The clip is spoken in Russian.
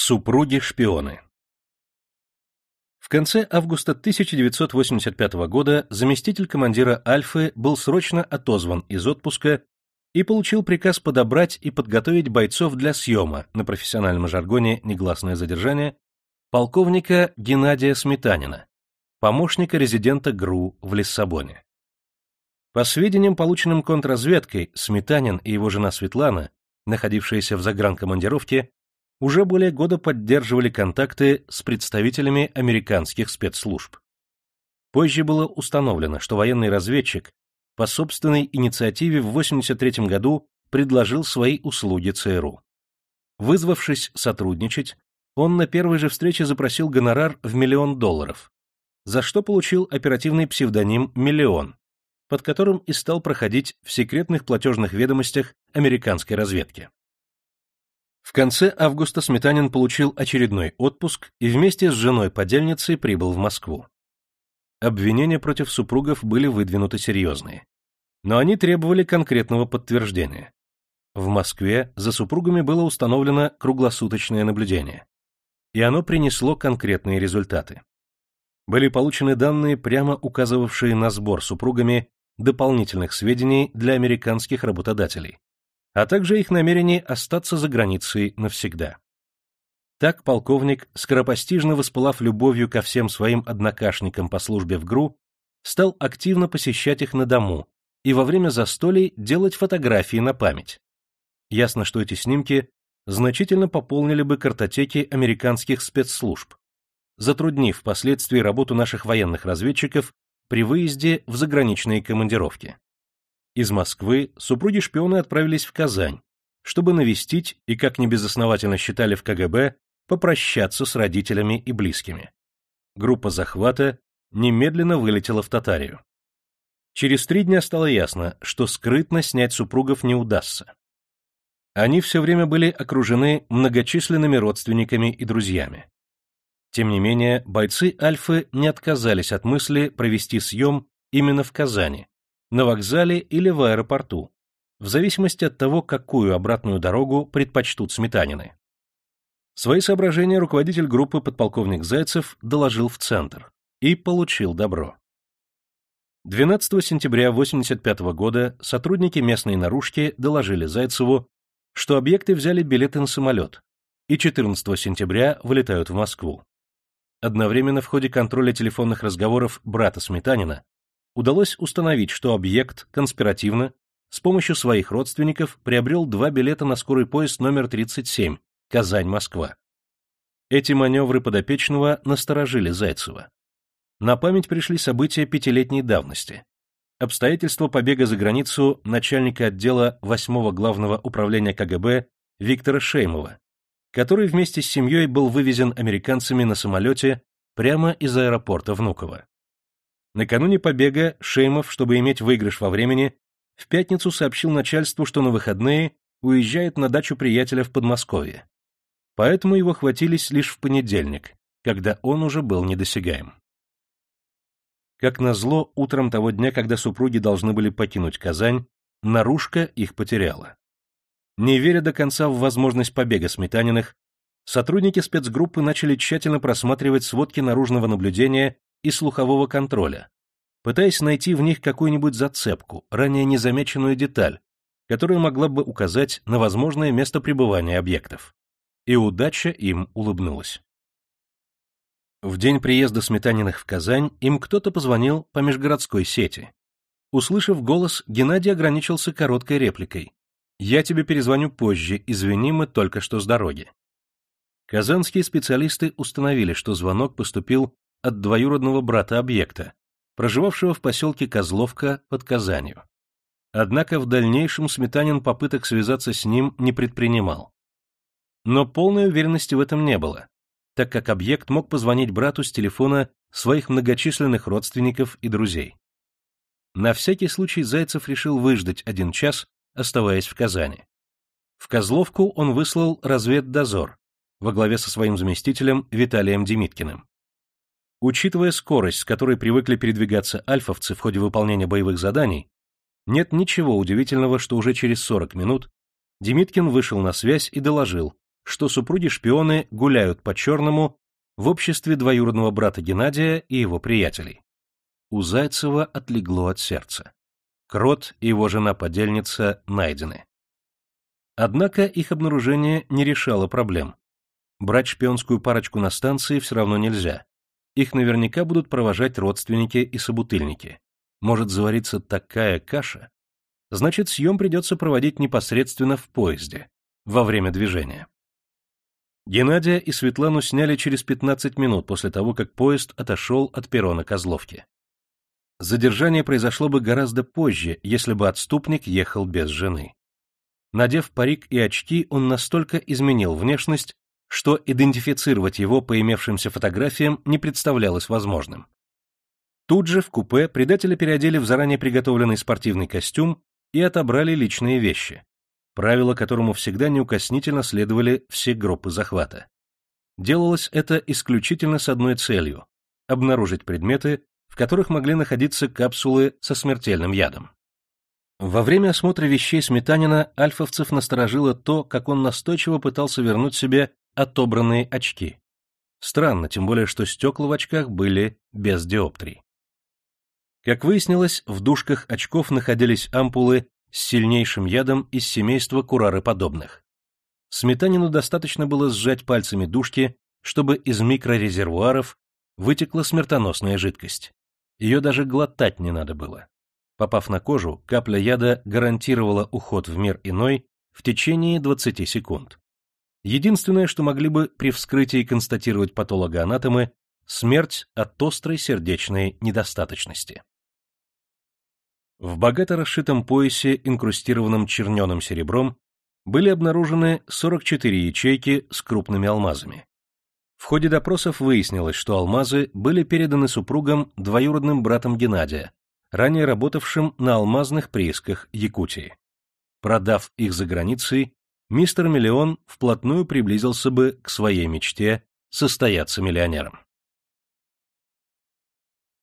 Супруги-шпионы В конце августа 1985 года заместитель командира Альфы был срочно отозван из отпуска и получил приказ подобрать и подготовить бойцов для съема, на профессиональном жаргоне негласное задержание, полковника Геннадия Сметанина, помощника резидента ГРУ в Лиссабоне. По сведениям, полученным контрразведкой, Сметанин и его жена Светлана, находившиеся в загранкомандировке, уже более года поддерживали контакты с представителями американских спецслужб. Позже было установлено, что военный разведчик по собственной инициативе в 1983 году предложил свои услуги ЦРУ. Вызвавшись сотрудничать, он на первой же встрече запросил гонорар в миллион долларов, за что получил оперативный псевдоним «Миллион», под которым и стал проходить в секретных платежных ведомостях американской разведки. В конце августа Сметанин получил очередной отпуск и вместе с женой-подельницей прибыл в Москву. Обвинения против супругов были выдвинуты серьезные. Но они требовали конкретного подтверждения. В Москве за супругами было установлено круглосуточное наблюдение. И оно принесло конкретные результаты. Были получены данные, прямо указывавшие на сбор супругами дополнительных сведений для американских работодателей, а также их намерение остаться за границей навсегда. Так полковник, скоропостижно воспылав любовью ко всем своим однокашникам по службе в ГРУ, стал активно посещать их на дому и во время застолий делать фотографии на память. Ясно, что эти снимки значительно пополнили бы картотеки американских спецслужб, затруднив впоследствии работу наших военных разведчиков при выезде в заграничные командировки. Из Москвы супруги-шпионы отправились в Казань, чтобы навестить и, как небезосновательно считали в КГБ, попрощаться с родителями и близкими. Группа захвата немедленно вылетела в Татарию. Через три дня стало ясно, что скрытно снять супругов не удастся. Они все время были окружены многочисленными родственниками и друзьями. Тем не менее, бойцы Альфы не отказались от мысли провести съем именно в Казани, на вокзале или в аэропорту, в зависимости от того, какую обратную дорогу предпочтут сметанины. Свои соображения руководитель группы подполковник Зайцев доложил в центр и получил добро. 12 сентября 1985 года сотрудники местной наружки доложили Зайцеву, что объекты взяли билеты на самолет и 14 сентября вылетают в Москву. Одновременно в ходе контроля телефонных разговоров брата Сметанина удалось установить, что объект конспиративно с помощью своих родственников приобрел два билета на скорый поезд номер 37 Казань-Москва. Эти маневры подопечного насторожили Зайцева. На память пришли события пятилетней давности. Обстоятельства побега за границу начальника отдела 8 главного управления КГБ Виктора Шеймова, который вместе с семьей был вывезен американцами на самолете прямо из аэропорта Внуково. Накануне побега Шеймов, чтобы иметь выигрыш во времени, в пятницу сообщил начальству, что на выходные уезжает на дачу приятеля в Подмосковье. Поэтому его хватились лишь в понедельник, когда он уже был недосягаем. Как назло, утром того дня, когда супруги должны были покинуть Казань, наружка их потеряла. Не веря до конца в возможность побега Сметаниных, сотрудники спецгруппы начали тщательно просматривать сводки наружного наблюдения и слухового контроля, пытаясь найти в них какую-нибудь зацепку, ранее незамеченную деталь, которая могла бы указать на возможное место пребывания объектов. И удача им улыбнулась. В день приезда Сметаниных в Казань им кто-то позвонил по межгородской сети. Услышав голос, Геннадий ограничился короткой репликой. Я тебе перезвоню позже, извини, мы только что с дороги. Казанские специалисты установили, что звонок поступил от двоюродного брата объекта, проживавшего в поселке Козловка под Казанью. Однако в дальнейшем Сметанин попыток связаться с ним не предпринимал. Но полной уверенности в этом не было, так как объект мог позвонить брату с телефона своих многочисленных родственников и друзей. На всякий случай Зайцев решил выждать один час оставаясь в Казани. В Козловку он выслал разведдозор во главе со своим заместителем Виталием Демиткиным. Учитывая скорость, с которой привыкли передвигаться альфовцы в ходе выполнения боевых заданий, нет ничего удивительного, что уже через 40 минут Демиткин вышел на связь и доложил, что супруги-шпионы гуляют по-черному в обществе двоюродного брата Геннадия и его приятелей. У Зайцева отлегло от сердца. Крот и его жена-подельница найдены. Однако их обнаружение не решало проблем. Брать шпионскую парочку на станции все равно нельзя. Их наверняка будут провожать родственники и собутыльники. Может завариться такая каша. Значит, съем придется проводить непосредственно в поезде, во время движения. Геннадия и Светлану сняли через 15 минут после того, как поезд отошел от перрона Козловки. Задержание произошло бы гораздо позже, если бы отступник ехал без жены. Надев парик и очки, он настолько изменил внешность, что идентифицировать его по имевшимся фотографиям не представлялось возможным. Тут же в купе предателя переодели в заранее приготовленный спортивный костюм и отобрали личные вещи, правило которому всегда неукоснительно следовали все группы захвата. Делалось это исключительно с одной целью — обнаружить предметы, в которых могли находиться капсулы со смертельным ядом. Во время осмотра вещей Сметанина альфовцев насторожило то, как он настойчиво пытался вернуть себе отобранные очки. Странно, тем более, что стекла в очках были без диоптрий. Как выяснилось, в дужках очков находились ампулы с сильнейшим ядом из семейства курароподобных. Сметанину достаточно было сжать пальцами дужки, чтобы из микрорезервуаров вытекла смертоносная жидкость. Ее даже глотать не надо было. Попав на кожу, капля яда гарантировала уход в мир иной в течение 20 секунд. Единственное, что могли бы при вскрытии констатировать патологоанатомы, смерть от острой сердечной недостаточности. В богато расшитом поясе, инкрустированном черненым серебром, были обнаружены 44 ячейки с крупными алмазами. В ходе допросов выяснилось, что алмазы были переданы супругам двоюродным братом Геннадия, ранее работавшим на алмазных приисках Якутии. Продав их за границей, мистер Миллион вплотную приблизился бы к своей мечте состояться миллионером.